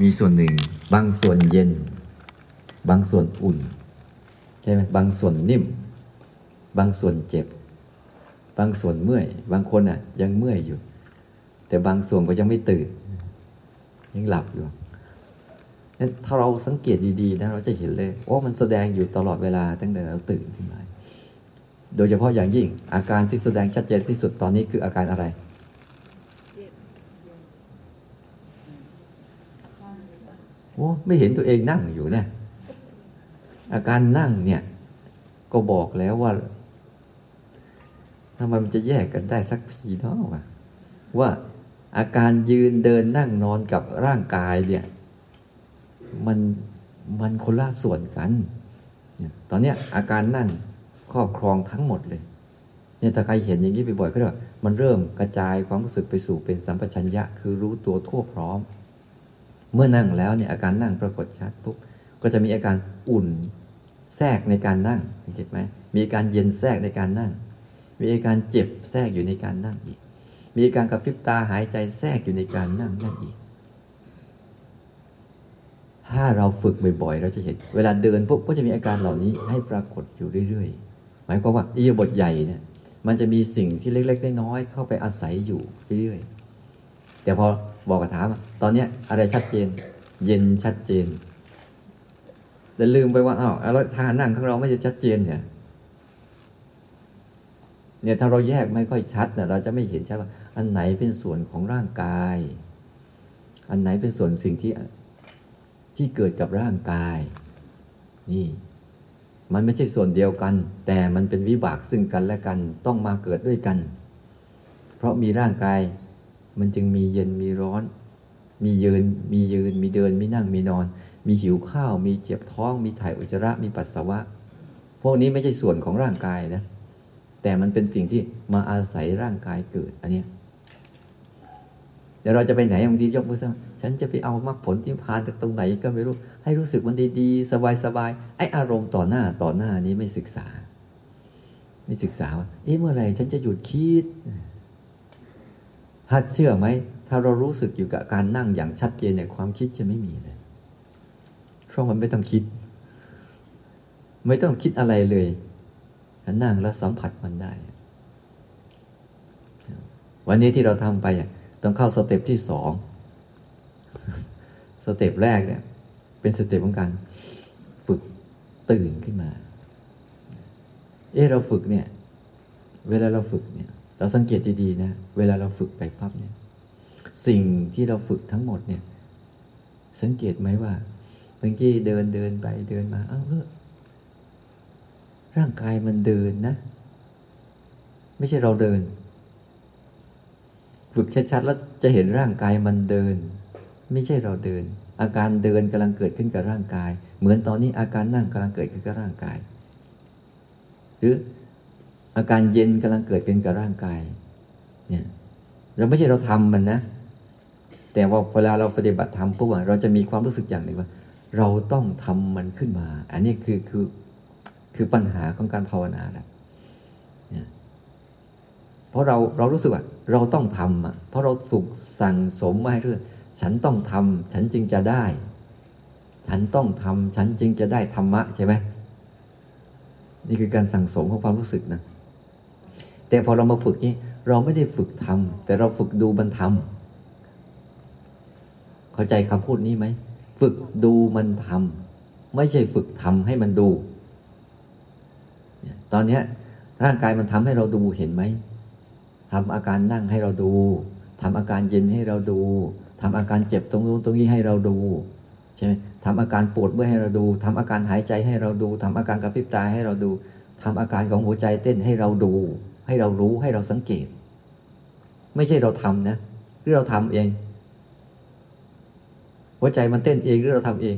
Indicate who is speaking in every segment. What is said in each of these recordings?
Speaker 1: มีส่วนหนึ่ง บางส่วนเย็น บางส่วนอุ่น ใช่ไหมบางส่วนนิ่ม บางส่วนเจ็บ บางส่วนเมื่อย บางคนอะ ยังเมื่อยอยู่ แต่บางส่วนก็ยังไม่ตื่น ยังหลับอยู่นั้นถ้าเราสังเกตดีๆนะเราจะเห็นเลยโอ้มันแสดงอยู่ตลอดเวลาตั้งแต่เราตื่นขึ้นมาโดยเฉพาะอย่างยิ่งอาการที่แสดงชัดเจนที่สุดตอนนี้คืออาการอะไร โอ้ไม่เห็นตัวเองนั่งอยู่เนี่ยอาการนั่งเนี่ยก็บอกแล้วว่าทำไมมันจะแยกกันได้สักทีเนาะว่าอาการยืนเดินนั่งนอนกับร่างกายเนี่ยมันมันคนละส่วนกัน ตอนเนี้ยอาการนั่งครอบครองทั้งหมดเลย เนี่ยถ้าใครเห็นอย่างนี้บ่อยๆก็เรียกว่ามันเริ่มกระจายความรู้สึกไปสู่เป็นสัมปชัญญะ คือรู้ตัวทั่วพร้อม เมื่อนั่งแล้วเนี่ยอาการนั่งปรากฏชัดปุ๊บก็จะมีอาการอุ่นแทรกในการนั่งเห็นไหมมีอาการเย็นแทรกในการนั่ง มีอาการเจ็บแทรกอยู่ในการนั่งอีก มีอาการกระพริบตาหายใจแทรกอยู่ในการนั่งนั่นอีก ถ้าเราฝึกบ่อยๆ เราจะเห็น เวลาเดินปุ๊บก็จะมีอาการเหล่านี้ให้ปรากฏอยู่เรื่อยๆ หมายความว่าอิยาบทใหญ่เนี่ยมันจะมีสิ่งที่เล็กๆ น้อยๆเข้าไปอาศัยอยู่เรื่อยๆ แต่พอ บอกกระถามตอนเนี้ยอะไรชัดเจน เย็นชัดเจนแต่ลืมไปว่าอ้าวแล้วท่านั่งของเราไม่จะชัดเจนเนี่ยเนี่ยถ้าเราแยกไม่ค่อยชัดเนี่ยเราจะไม่เห็นชัดว่า อันไหนเป็นส่วนของร่างกาย อันไหนเป็นส่วนสิ่งที่ที่เกิดกับร่างกาย นี่ มันไม่ใช่ส่วนเดียวกัน แต่มันเป็นวิบากซึ่งกันและกันต้องมาเกิดด้วยกัน เพราะมีร่างกาย มันจึงมีเย็นมีร้อน มียืนมียืน มีเดิน มีนั่งมีนอน มีหิวข้าว มีเจ็บท้อง มีถ่ายอุจจาระ มีปัสสาวะ พวกนี้ไม่ใช่ส่วนของร่างกายนะ แต่มันเป็นสิ่งที่มาอาศัยร่างกายเกิด อันนี้เดี๋ยวเราจะไปไหนบางทียกมือสั่ฉันจะไปเอามรรคผลที่พานจากตรงไหนก็ไม่รู้ ให้รู้สึกมันดีๆ สบายๆ ไออารมณ์ต่อหน้าต่อหน้านี้ไม่ศึกษา ไม่ศึกษาว่าเอ๊ะเมื่อไหร่ฉันจะหยุดคิด ถ้าเชื่อไหม ถ้าเรารู้สึกอยู่กับการนั่งอย่างชัดเจนเนี่ยความคิดจะไม่มีเลยเพราะมันไม่ต้องคิด ไม่ต้องคิดอะไรเลยนั่งแล้วสัมผัสมันได้ วันนี้ที่เราทำไปต้องเข้า step ที่สอง step แรกเนี่ยเป็น step ของการฝึกตื่นขึ้นมา เออเราฝึกเนี่ย เวลาเราฝึกเนี่ย เราสังเกตดีๆนะเวลาเราฝึกไปปั๊บเนี่ยสิ่งที่เราฝึกทั้งหมดเนี่ย สังเกตไหมว่าเมื่อกี้เดินเดินไปเดินมาเอ้าเออร่างกายมันเดินนะ ไม่ใช่เราเดิน ฝึกชัดๆแล้วจะเห็นร่างกายมันเดิน ไม่ใช่เราเดิน อาการเดินกำลังเกิดขึ้นกับร่างกาย เหมือนตอนนี้อาการนั่งกำลังเกิดขึ้นกับร่างกาย หรือ อาการเย็นกำลังเกิดขึ้นกับร่างกายเนี่ยเราไม่ใช่เราทำมันนะ แต่ว่าเวลาเราปฏิบัติธรรมปุ๊บเราจะมีความรู้สึกอย่างหนึ่งว่า เราต้องทำมันขึ้นมา อันนี้คือคือคือปัญหาของการภาวนาแหละเพราะเราเรารู้สึกว่าเราต้องทำอะเพราะเราสุกสั่งสมมาให้เรื่องฉันต้องทำฉันจึงจะได้ ฉันต้องทำฉันจึงจะได้ธรรมะใช่ไหมนี่คือการสั่งสมของความรู้สึกนะ แต่พอเรามาฝึกนี้เราไม่ได้ฝึกทำแต่เราฝึกดูมันทำเข้าใจคำพูดนี้ไหมฝึกดูมันทำไม่ใช่ฝึกทำให้มันดู ตอนนี้ร่างกายมันทำให้เราดูเห็นไหมทำอาการนั่งให้เราดูทำอาการเย็นให้เราดูทำอาการเจ็บตรงนู้นตรงนี้ให้เราดูใช่ไหมทำอาการปวดเมื่อให้เราดูทำอาการหายใจให้เราดูทำอาการกระพริบตาให้เราดูทำอาการของหัวใจเต้นให้เราดู ให้เรารู้ให้เราสังเกต ไม่ใช่เราทำนะหรือเราทำเอง หัวใจมันเต้นเองหรือเราทำเอง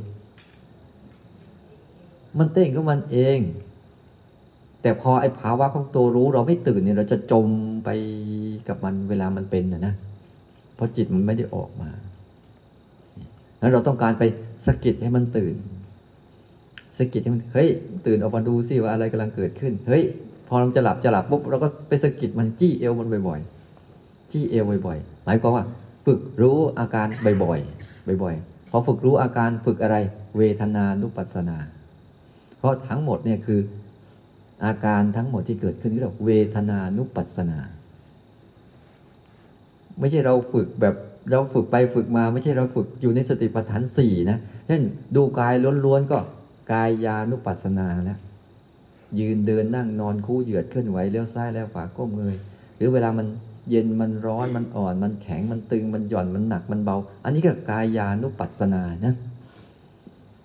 Speaker 1: มันเต้นของมันเอง แต่พอไอ้ภาวะของตัวรู้เราไม่ตื่นเนี่ยเราจะจมไปกับมันเวลามันเป็นนะนะเพราะจิตมันไม่ได้ออกมาแล้วเราต้องการไปสะกิดให้มันตื่นสะกิดให้มันเฮ้ย ตื่นออกมาดูสิว่าอะไรกำลังเกิดขึ้น เฮ้ย พอเราจะหลับจะหลับปุ๊บเราก็ไปสะกิดมันจี้เอวมันบ่อยๆ จี้เอวบ่อยๆ หมายความว่า ฝึกรู้อาการบ่อยๆ บ่อยๆ พอฝึกรู้อาการฝึกอะไร เวทนานุปัสสนา เพราะทั้งหมดเนี่ยคืออาการทั้งหมดที่เกิดขึ้นเรียกเวทนานุปัสสนา ไม่ใช่เราฝึกแบบเราฝึกไปฝึกมาไม่ใช่เราฝึกอยู่ในสติปัฏฐานสี่นะเช่นดูกายล้วนๆก็กายยานุปัสสนาแล้ว ยืนเดินนั่งนอนคู่เหยียดเคลื่อนไหวเลี้ยวซ้ายแล้วขวาก้มเงยหรือเวลามันเย็นมันร้อนมันอ่อน มันแข็งมันตึงมันหย่อนมันหนักมันเบา อันนี้ก็กายานุปัสสนานะ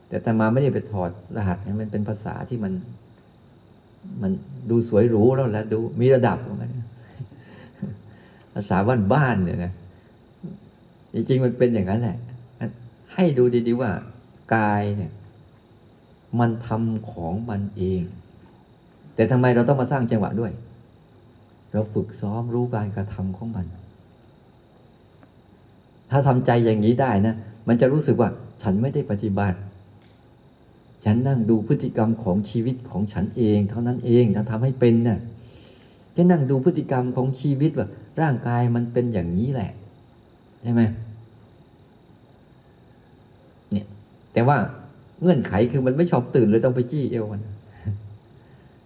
Speaker 1: แต่แต่มาไม่ได้ไปถอดรหัสมันเป็นภาษาที่มัน มันดูสวยหรูแล้วแหละดูมีระดับของมันภาษาบ้านบ้านเนี่ยนะจริงๆมันเป็นอย่างนั้นแหละ ให้ดูดีๆว่า กายเนี่ย มันทำของมันเอง แต่ทำไมเราต้องมาสร้างจังหวะด้วย เราฝึกซ้อมรู้การกระทำของมัน ถ้าทำใจอย่างนี้ได้นะ มันจะรู้สึกว่า ฉันไม่ได้ปฏิบัติ ฉันนั่งดูพฤติกรรมของชีวิตของฉันเอง เท่านั้นเองถ้าทำให้เป็นนะ่ะแค่นั่งดูพฤติกรรมของชีวิตว่า ร่างกายมันเป็นอย่างนี้แหละ ใช่ไหมเนี่ยแต่ว่าเงื่อนไขคือมันไม่ชอบตื่นเลยต้องไปจี้เอวมัน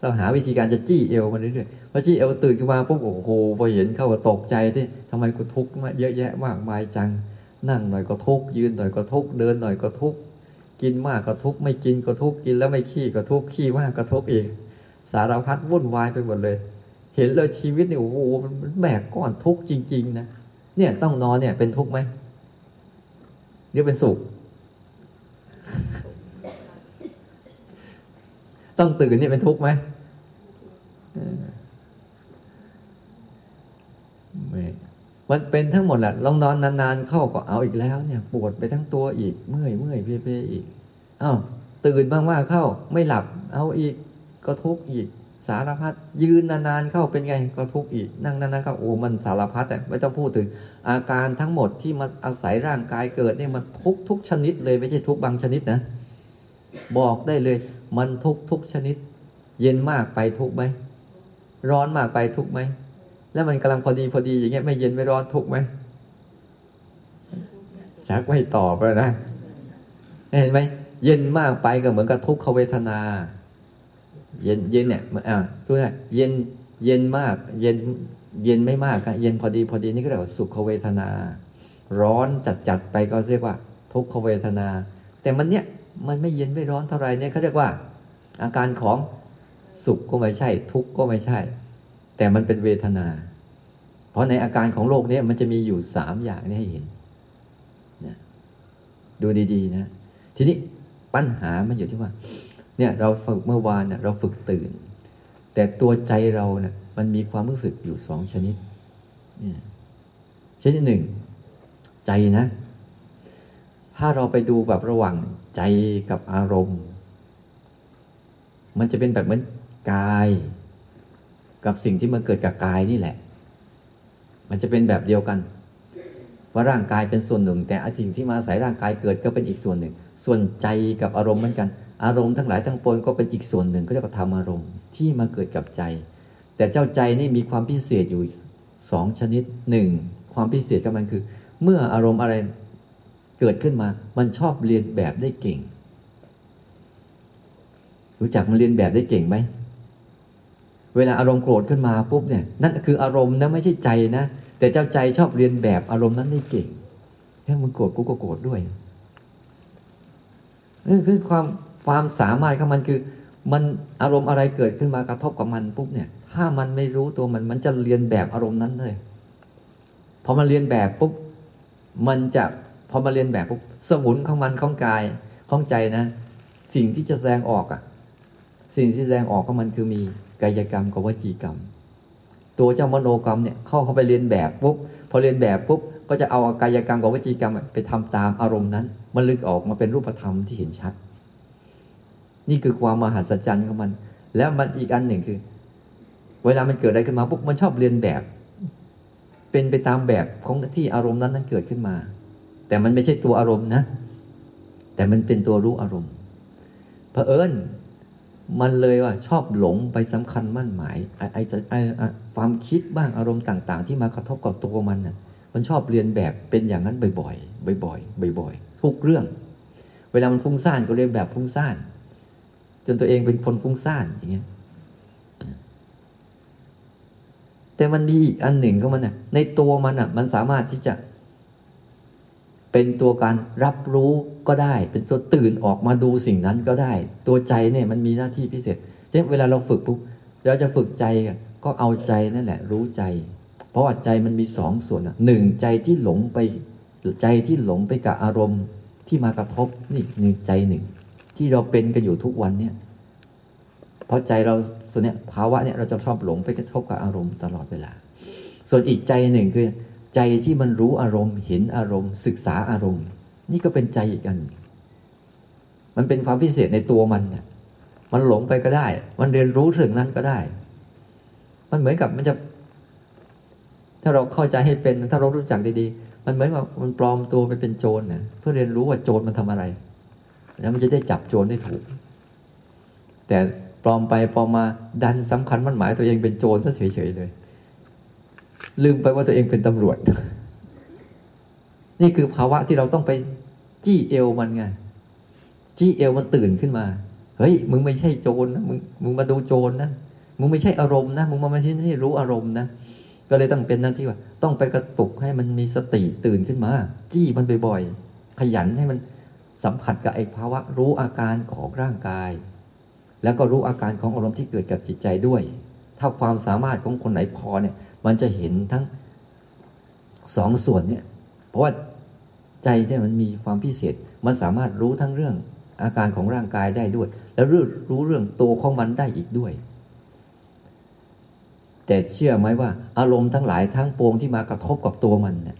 Speaker 1: ต้องหาวิธีการจะจี้เอวมันเรื่อยๆพอจี้เอวตื่นขึ้นมาปุ๊บโอ้โหพอเห็นเข้าก็ตกใจที่ทำไมกูทุกข์มาเยอะแยะมากมายจัง นั่งหน่อยก็ทุกข์ยืนหน่อยก็ทุกข์เดินหน่อยก็ทุกข์กินมากก็ทุกข์ไม่กินก็ทุกข์กินแล้วไม่ขี้ก็ทุกข์ขี้มากก็ทุกข์อีก สารพัดวุ่นวายไปหมดเลย เห็นเลยชีวิตเนี่ยโอ้โหมันแบกก้อนทุกข์จริง ๆ นะเนี่ยต้องนอนเนี่ยเป็นทุกข์ไหมหรือเป็นสุข ต้องตื่นนี่เป็นทุกข์ไหมไม่มันเป็นทั้งหมดแหละลองนอนนานๆเข้าก็เอาอีกแล้ว เนี่ย ปวดไปทั้งตัวอีกเมื่อยเมื่อยเพ่ๆอีกอ้าวตื่นบ้างว่าเข้า ไม่หลับ เอาอีกก็ทุกข์อีก สารพัดยืนนานๆเข้าเป็นไงก็ทุกข์อีก นั่งนานๆเข้าโอ้มันสารพัดแต่ไม่ต้องพูดถึง อาการทั้งหมดที่มาอาศัยร่างกายเกิดเนี่ยมันทุกทุกชนิดเลยไม่ใช่ทุกบางชนิดนะ บอกได้เลย มันทุกทุกชนิด เย็นมากไปทุกไหมร้อนมากไปทุกไหมแล้วมันกำลังพอดีพอดีอย่างเงี้ยไม่เย็นไม่ร้อนทุกไหมชักไม่ตอบเลยนะเห็นไหมเย็นมากไปก็เหมือนกับทุกขเวทนา เย็นเย็นเนี่ยอ่าทุกท่านเย็นเย็นมาก เย็นเย็นไม่มากเย็นพอดีพอดีนี่ก็เรียกว่าสุขเวทนา ร้อนจัดจัดไปก็เรียกว่า ทุกขเวทนา แต่มันเนี้ย มันไม่เย็นไม่ร้อนเท่าไหร่เนี่ยเขาเรียกว่า อาการของสุขก็ไม่ใช่ ทุกข์ก็ไม่ใช่ แต่มันเป็นเวทนา เพราะในอาการของโลกนี้มันจะมีอยู่สามอย่างนี้ให้เห็นนะดูดีๆนะ ทีนี้ปัญหามันอยู่ที่ว่า เนี่ยเราฝึกเมื่อวานเนี่ยเราฝึกตื่น แต่ตัวใจเราเนี่ยมันมีความรู้สึกอยู่สองชนิดเนี่ยชนิดหนึ่ง ใจนะ ถ้าเราไปดูแบบระหว่างใจกับอารมณ์ มันจะเป็นแบบเหมือนกาย กับสิ่งที่มันเกิดกับกายนี่แหละ มันจะเป็นแบบเดียวกัน ว่าร่างกายเป็นส่วนหนึ่ง แต่สิ่งที่มาอาศัยร่างกายเกิดก็เป็นอีกส่วนหนึ่ง ส่วนใจกับอารมณ์เหมือนกัน อารมณ์ทั้งหลายทั้งปวงก็เป็นอีกส่วนหนึ่งก็เรียกว่าธรรมอารมณ์ที่มาเกิดกับใจ แต่เจ้าใจนี่มีความพิเศษอยู่สองชนิดหนึ่งความพิเศษกับมันคือ เมื่ออารมณ์อะไร เกิดขึ้นมา มันชอบเรียนแบบได้เก่ง รู้จักมันเรียนแบบได้เก่งไหม เวลาอารมณ์โกรธขึ้นมาปุ๊บเนี่ย นั่นคืออารมณ์นะไม่ใช่ใจนะ แต่เจ้าใจชอบเรียนแบบอารมณ์นั้นได้เก่งแค่มึงโกรธกูก็โกรธด้วยนี่คือความความสามารถของมันคือ มันอารมณ์อะไรเกิดขึ้นมากระทบกับมันปุ๊บเนี่ย ถ้ามันไม่รู้ตัวมันมันจะเรียนแบบอารมณ์นั้นเลยพอมาเรียนแบบปุ๊บมันจะ พอมาเรียนแบบปุ๊บสมุนของมันของกายของใจนะ สิ่งที่จะแสดงออกอะสิ่งที่แสดงออกของมันคือมีกายกรรมกับวจีกรรม ตัวเจ้ามโนกรรมเนี่ยเข้าเข้าไปเรียนแบบปุ๊บพอเรียนแบบปุ๊บก็จะเอากายกรรมกับวจีกรรมไปทำตามอารมณ์นั้น มันลึกออกมาเป็นรูปธรรมที่เห็นชัด นี่คือความมหัศจรรย์ของมัน แล้วมันอีกอันหนึ่งคือ เวลามันเกิดอะไรขึ้นมาปุ๊บมันชอบเรียนแบบ เป็นไปตามแบบของที่อารมณ์นั้นนั้นเกิดขึ้นมา แต่มันไม่ใช่ตัวอารมณ์นะ แต่มันเป็นตัวรู้อารมณ์เผอิญมันเลยว่าชอบหลงไปสำคัญมั่นหมายไอ้ไอ้ไอ้ความคิดบ้างอารมณ์ต่าง ๆ ที่มากระทบกับตัวมันน่ะมันชอบเรียนแบบเป็นอย่างนั้นบ่อยๆบ่อยๆบ่อยๆทุกเรื่อง เวลามันฟุ้งซ่านก็เรียนแบบฟุ้งซ่าน จนตัวเองเป็นคนฟุ้งซ่านอย่างเงี้ยแต่มันมีอีกอันหนึ่งก็มันน่ะในตัวมันอะมันสามารถที่จะ เป็นตัวการรับรู้ก็ได้ เป็นตัวตื่นออกมาดูสิ่งนั้นก็ได้ ตัวใจเนี่ยมันมีหน้าที่พิเศษเช่นเวลาเราฝึกปุ๊บเราจะฝึกใจก็เอาใจนั่นแหละ รู้ใจ เพราะว่าใจมันมีสองส่วนหนึ่งใจที่หลงไปใจที่หลงไปกับอารมณ์ที่มากระทบนี่หนึ่งใจหนึ่ง ที่เราเป็นกันอยู่ทุกวันเนี่ยเพราะใจเราส่วนเนี้ยภาวะเนี่ยเราจะชอบหลงไปกระทบกับอารมณ์ตลอดเวลา ส่วนอีกใจหนึ่งคือ ใจที่มันรู้อารมณ์ เห็นอารมณ์ ศึกษาอารมณ์ นี่ก็เป็นใจอีกอัน มันเป็นความพิเศษในตัวมันมันหลงไปก็ได้ มันเรียนรู้ถึงนั้นก็ได้ มันเหมือนกับมันจะ ถ้าเราเข้าใจให้เป็น ถ้าเรารู้จักดีๆ มันเหมือนกับมันปลอมตัวไปเป็นโจรนะเพื่อเรียนรู้ว่าโจรมันทำอะไร แล้วมันจะได้จับโจรได้ถูก แต่ปลอมไปปลอมมาดันสำคัญมันหมายตัวเองเป็นโจรซะเฉยๆเลย ลืมไปว่าตัวเองเป็นตำรวจ นี่คือภาวะที่เราต้องไปจี้เอวมันไงจี้เอวมันตื่นขึ้นมา เฮ้ย มึงไม่ใช่โจรนะมึงมึงมาดูโจรนะมึงไม่ใช่อารมณ์นะมึงมาที่นี่รู้อารมณ์นะก็เลยต้องเป็นหน้าที่ว่า ต้องไปกระตุกให้มันมีสติตื่นขึ้นมา จี้มันบ่อยๆขยันให้มันสัมผัสกับไอ้ภาวะรู้อาการของร่างกาย แล้วก็รู้อาการของอารมณ์ที่เกิดกับจิตใจด้วย ถ้าความสามารถของคนไหนพอเนี่ย มันจะเห็นทั้งสองส่วนเนี่ย เพราะว่าใจเนี่ยมันมีความพิเศษ มันสามารถรู้ทั้งเรื่องอาการของร่างกายได้ด้วย แล้วรู้รู้เรื่องตัวของมันได้อีกด้วย แต่เชื่อไหมว่า อารมณ์ทั้งหลายทั้งปวงที่มากระทบกับตัวมันเนี่ย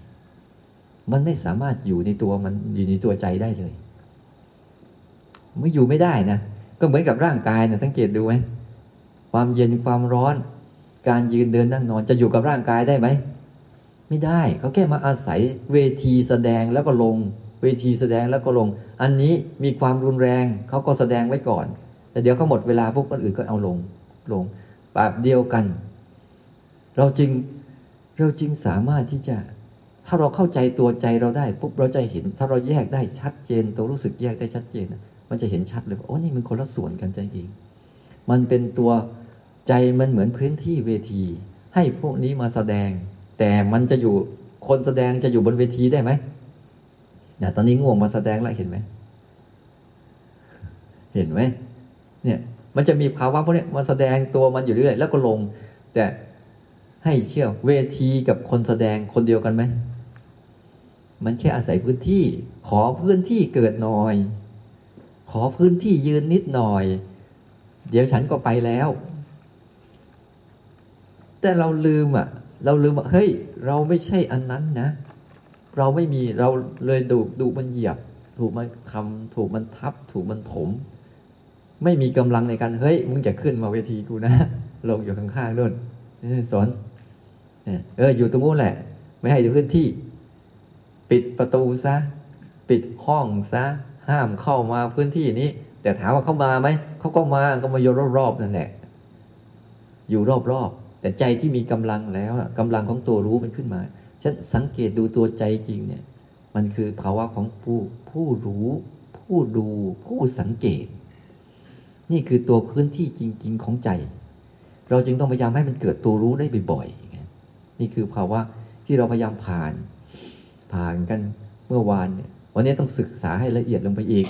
Speaker 1: มันไม่สามารถอยู่ในตัวมันอยู่ในตัวใจได้เลย ไม่อยู่ไม่ได้นะ ก็เหมือนกับร่างกายนะสังเกตดูไหมความเย็นความร้อน การยืนเดินนั่งนอนจะอยู่กับร่างกายได้ไหม ไม่ได้เขาแค่มาอาศัยเวทีแสดงแล้วก็ลง เวทีแสดงแล้วก็ลง อันนี้มีความรุนแรงเขาก็แสดงไว้ก่อน แต่เดี๋ยวเขาหมดเวลาพวกคนอื่นก็เอาลงลงแบบเดียวกัน เราจึงเราจึงสามารถที่จะ ถ้าเราเข้าใจตัวใจเราได้ปุ๊บเราจะเห็น ถ้าเราแยกได้ชัดเจน ตัวรู้สึกแยกได้ชัดเจน มันจะเห็นชัดเลยว่าโอ้นี่มันคนละส่วนกันใจเองมันเป็นตัว ใจมันเหมือนพื้นที่เวที ให้พวกนี้มาแสดง แต่มันจะอยู่คนแสดงจะอยู่บนเวทีได้ไหมเนี่ยตอนนี้ง่วงมาแสดงแล้วเห็นไหม เห็นไหมเนี่ยมันจะมีภาวะพวกนี้มาแสดงตัวมันอยู่เรื่อยแล้วก็ลง แต่ให้เชื่อเวทีกับคนแสดงคนเดียวกันไหม มันแค่อาศัยพื้นที่ ขอพื้นที่เกิดหน่อย ขอพื้นที่ยืนนิดหน่อย เดี๋ยวฉันก็ไปแล้ว แต่เราลืมอะ เราลืมว่าเฮ้ย เราไม่ใช่อันนั้นนะ เราไม่มีเราเลยดูดูมันเหยียบ ถูกมันทำถูกมันทับ ถูกมันถม ไม่มีกำลังในการเฮ้ยมึงจะขึ้นมาเวทีกูนะลงอยู่ข้างๆนู่นสอนเอออยู่ตรงนู้นแหละ ไม่ให้พื้นที่ ปิดประตูซะ ปิดห้องซะ ห้ามเข้ามาพื้นที่นี้ แต่ถามว่าเข้ามาไหมเขาก็มาก็มาโยรอบๆนั่นแหละ อยู่รอบๆ แต่ใจที่มีกำลังแล้วกำลังของตัวรู้มันขึ้นมาฉันสังเกตดูตัวใจจริงเนี่ย มันคือภาวะของผู้ผู้รู้ ผู้ดูผู้สังเกต นี่คือตัวพื้นที่จริง ๆ ของใจ เราจึงต้องพยายามให้มันเกิดตัวรู้ได้บ่อยๆนี่คือภาวะที่เราพยายามผ่าน ผ่านกันเมื่อวานเนี่ยวันนี้ต้องศึกษาให้ละเอียดลงไปอีก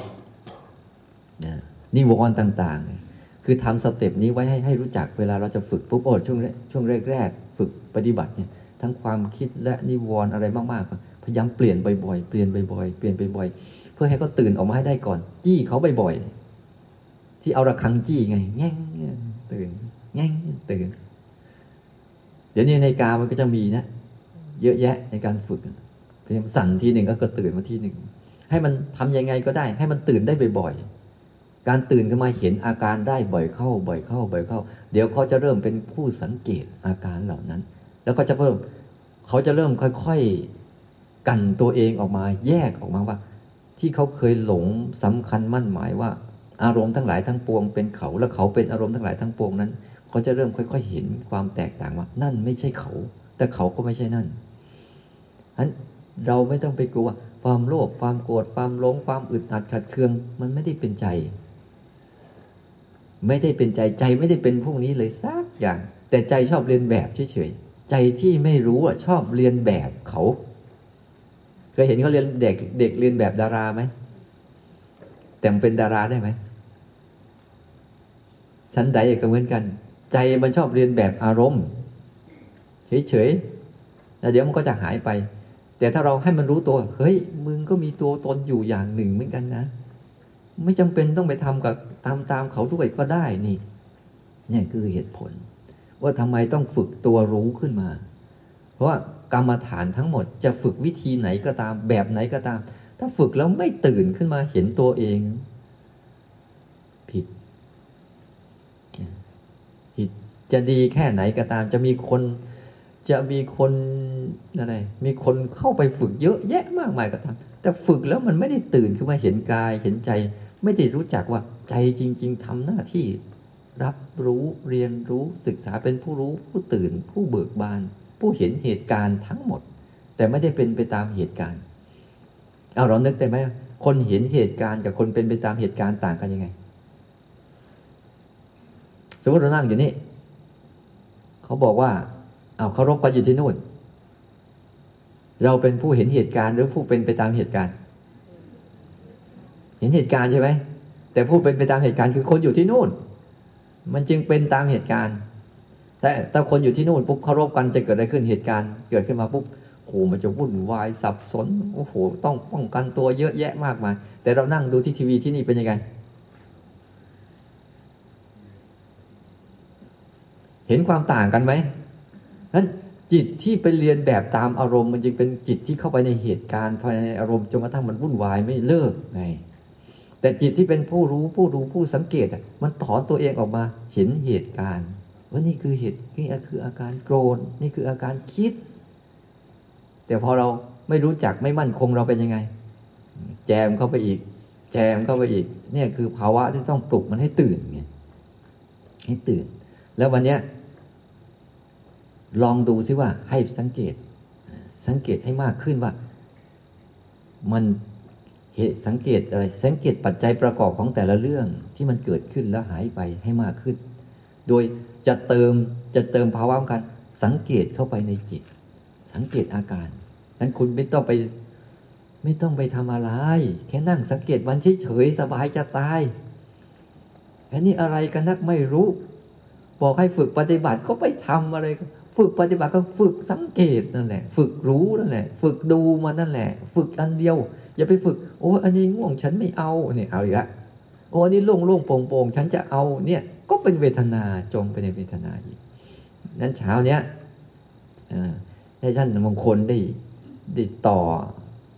Speaker 1: นะนิวรณ์ต่าง ๆ คือทำสเต็ปนี้ไว้ให้ให้รู้จักเวลาเราจะฝึกปุ๊บโอ้ช่วงช่วงแรกๆฝึกปฏิบัติเนี่ยทั้งความคิดและนิวรณ์อะไรมากๆ พยายามเปลี่ยนบ่อยๆเปลี่ยนบ่อยๆเปลี่ยนบ่อยๆเพื่อให้เขาตื่นออกมาให้ได้ก่อน จี้เขาบ่อยๆที่เอาระฆังจี้ไงแง่งตื่นแง่งตื่น เดี๋ยวนี้ในกามันก็จะมีนะเยอะแยะในการฝึกพยายามสั่นทีหนึ่งก็ตื่นมาทีหนึ่งให้มันทำยังไงก็ได้ ให้มันตื่นได้บ่อยๆ การตื่นขึ้นมาเห็นอาการได้บ่อยเข้า บ่อยเข้า บ่อยเข้า เดี๋ยวเขาจะเริ่มเป็นผู้สังเกตอาการเหล่านั้น แล้วก็จะเพิ่มเขาจะเริ่มค่อยๆกันตัวเองออกมาแยกออกมาว่า ที่เขาเคยหลงสำคัญมั่นหมายว่า อารมณ์ทั้งหลายทั้งปวงเป็นเขาแล้วเขาเป็นอารมณ์ทั้งหลายทั้งปวงนั้นเขาจะเริ่มค่อย ๆ เห็นความแตกต่างว่า นั่นไม่ใช่เขา แต่เขาก็ไม่ใช่นั่นฉะนั้นเราไม่ต้องไปกลัวความโลภความโกรธความหลงความอึดอัดขัดเคือง มันไม่ได้เป็นใจ ไม่ได้เป็นใจใจไม่ได้เป็นพวกนี้เลยสักอย่าง แต่ใจชอบเรียนแบบเฉยๆใจที่ไม่รู้อะชอบเรียนแบบเขาเคยเห็นเขาเรียนเด็กเด็กเรียนแบบดาราไหมแต่มันเป็นดาราได้ไหมสันใดก็เหมือนกัน ใจมันชอบเรียนแบบอารมณ์เฉยๆแล้วเดี๋ยวมันก็จะหายไป แต่ถ้าเราให้มันรู้ตัว เฮ้ย มึงก็มีตัวตนอยู่อย่างหนึ่งเหมือนกันนะ ไม่จำเป็นต้องไปทำกับตามตามเขาด้วยก็ได้นี่นี่คือเหตุผล ว่าทำไมต้องฝึกตัวรู้ขึ้นมา เพราะว่ากรรมฐานทั้งหมดจะฝึกวิธีไหนก็ตามแบบไหนก็ตาม ถ้าฝึกแล้วไม่ตื่นขึ้นมาเห็นตัวเอง ผิด ผิดจะดีแค่ไหนก็ตาม จะมีคนจะมีคนอะไร มีคนเข้าไปฝึกเยอะแยะมากมายก็ตาม แต่ฝึกแล้วมันไม่ได้ตื่นขึ้นมาเห็นกายเห็นใจ ไม่ได้รู้จักว่าใจจริง ๆทำหน้าที่รับรู้เรียนรู้ศึกษาเป็นผู้รู้ผู้ตื่น ผู้เบิกบาน ผู้เห็นเหตุการณ์ทั้งหมด แต่ไม่ได้เป็นไปตามเหตุการณ์ เอาเรานึกได้ไหมคนเห็นเหตุการณ์กับคนเป็นไปตามเหตุการณ์ต่างกันยังไง สมมติเรานั่งอยู่นี่เขาบอกว่า เอาเคารพกันอยู่ที่นู่น เราเป็นผู้เห็นเหตุการณ์หรือผู้เป็นไปตามเหตุการณ์ เห็นเหตุการณ์ใช่ไหมแต่ผู้เป็นไปตามเหตุการณ์คือคนอยู่ที่นู่น มันจึงเป็นตามเหตุการณ์แต่ถ้าคนอยู่ที่นู่นปุ๊บเคารพกันจะเกิดอะไรขึ้นเหตุการณ์ เกิดขึ้นมาปุ๊บโหมันจะวุ่นวายสับสนโอ้โหต้องป้องกันตัวเยอะแยะมากมาย แต่เรานั่งดูที่ทีวีที่นี่เป็นยังไง เห็นความต่างกันไหมนั้นจิตที่ไปเรียนแบบตามอารมณ์ มันจึงเป็นจิตที่เข้าไปในเหตุการณ์ภายในอารมณ์จนกระทั่งมันวุ่นวายไม่เลิกไง แต่จิตที่เป็นผู้รู้ผู้ดูผู้สังเกตมันถอนตัวเองออกมาเห็นเหตุการณ์ว่านี่คือเหตุนี่คืออาการโกรธนี่คืออาการคิด แต่พอเราไม่รู้จักไม่มั่นคงเราเป็นยังไง แจมเข้าไปอีก แจมเข้าไปอีกเนี่ยคือภาวะที่ต้องปลุกมันให้ตื่นไงให้ตื่น แล้ววันเนี้ยลองดูซิว่าให้สังเกต สังเกตให้มากขึ้นว่า มัน สังเกตอะไรสังเกตปัจจัยประกอบของแต่ละเรื่องที่มันเกิดขึ้นแล้วหายไปให้มากขึ้น โดยจะเติมจะเติมภาวะของการสังเกตเข้าไปในจิต สังเกตอาการนั้นคุณไม่ต้องไป ไม่ต้องไปทำอะไร แค่นั่งสังเกตวันเฉยๆสบายจะตายอันนี้อะไรกันนักไม่รู้ บอกให้ฝึกปฏิบัติก็ไปทำอะไรฝึกปฏิบัติก็ฝึกสังเกตนั่นแหละ ฝึกรู้นั่นแหละ ฝึกดูมันนั่นแหละ ฝึกอันเดียว อย่าไปฝึก โอ้อันนี้ง่วงฉันไม่เอาเนี่ยเอาอีกละโอ้อันนี้โล่งโล่งโปร่งโปร่งฉันจะเอาเนี่ยก็เป็นเวทนาจมไปในเวทนาอีกนั้นเช้าเนี้ยให้ท่านมงคลได้ได้ต่อ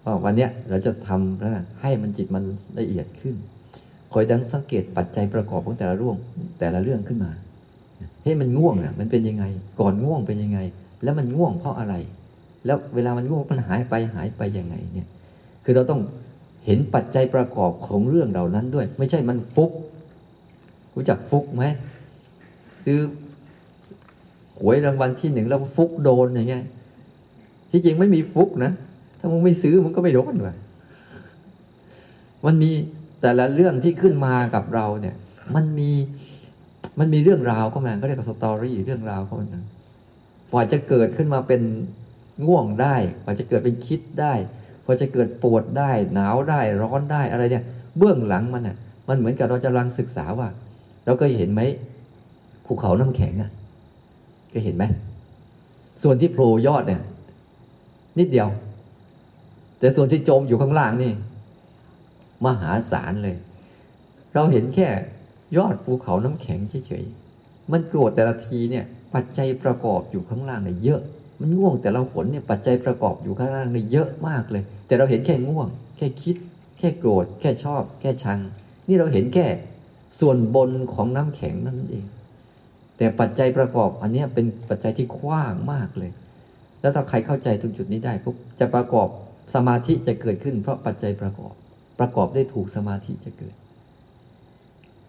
Speaker 1: ว่าวันเนี้ยเราจะทำแล้วให้มันจิตมันละเอียดขึ้น คอยดังสังเกตปัจจัยประกอบของแต่ละเรื่องแต่ละเรื่องขึ้นมาเฮ้ยมันง่วงอะมันเป็นยังไง ก่อนง่วงเป็นยังไง แล้วมันง่วงเพราะอะไร แล้วเวลามันง่วงมันหายไปหายไปยังไงเนี่ย คือเราต้องเห็นปัจจัยประกอบของเรื่องเหล่านั้นด้วย ไม่ใช่มันฟุก รู้จักฟุกไหมซื้อหวยรางวัลที่หนึ่งแล้วฟุกโดนอย่างเงี้ยที่จริงไม่มีฟุกนะถ้ามึงไม่ซื้อมึงก็ไม่โดนเลยมันมีแต่ละเรื่องที่ขึ้นมากับเราเนี่ย มันมีมันมีเรื่องราวเข้ามาก็เรียกสตอรี่เรื่องราวเข้ามาฝ่าจะเกิดขึ้นมาเป็นง่วงได้ฝ่าจะเกิดเป็นคิดได้ พอจะเกิดปวดได้หนาวได้ร้อนได้อะไรเนี่ยเบื้องหลังมันอะมันเหมือนกับเราจะรังศึกษาว่า เราก็เห็นไหมภูเขาน้ำแข็งอะก็เห็นไหมส่วนที่โผล่ยอดเนี่ย นิดเดียว แต่ส่วนที่จมอยู่ข้างล่างนี่ มหาศาลเลย เราเห็นแค่ยอดภูเขาน้ำแข็งเฉยๆมันโกรธแต่ละทีเนี่ย ปัจจัยประกอบอยู่ข้างล่างเนี่ยเยอะ มันง่วงแต่ละขนเนี่ยปัจจัยประกอบอยู่ข้างล่างนี่เยอะมากเลย แต่เราเห็นแค่ง่วง แค่คิด แค่โกรธ แค่ชอบ แค่ชัง นี่เราเห็นแค่ส่วนบนของน้ำแข็งนั่นเอง แต่ปัจจัยประกอบอันนี้เป็นปัจจัยที่กว้างมากเลย แล้วถ้าใครเข้าใจตรงจุดนี้ได้ปุ๊บจะประกอบสมาธิจะเกิดขึ้น เพราะปัจจัยประกอบ ประกอบได้ถูกสมาธิจะเกิด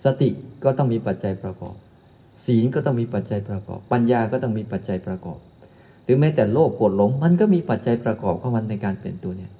Speaker 1: สติก็ต้องมีปัจจัยประกอบ ศีลก็ต้องมีปัจจัยประกอบ ปัญญาก็ต้องมีปัจจัยประกอบ หรือแม้แต่โลภโกรธหลง มันก็มีปัจจัยประกอบเข้ามันในการเป็นตัวเนี่ย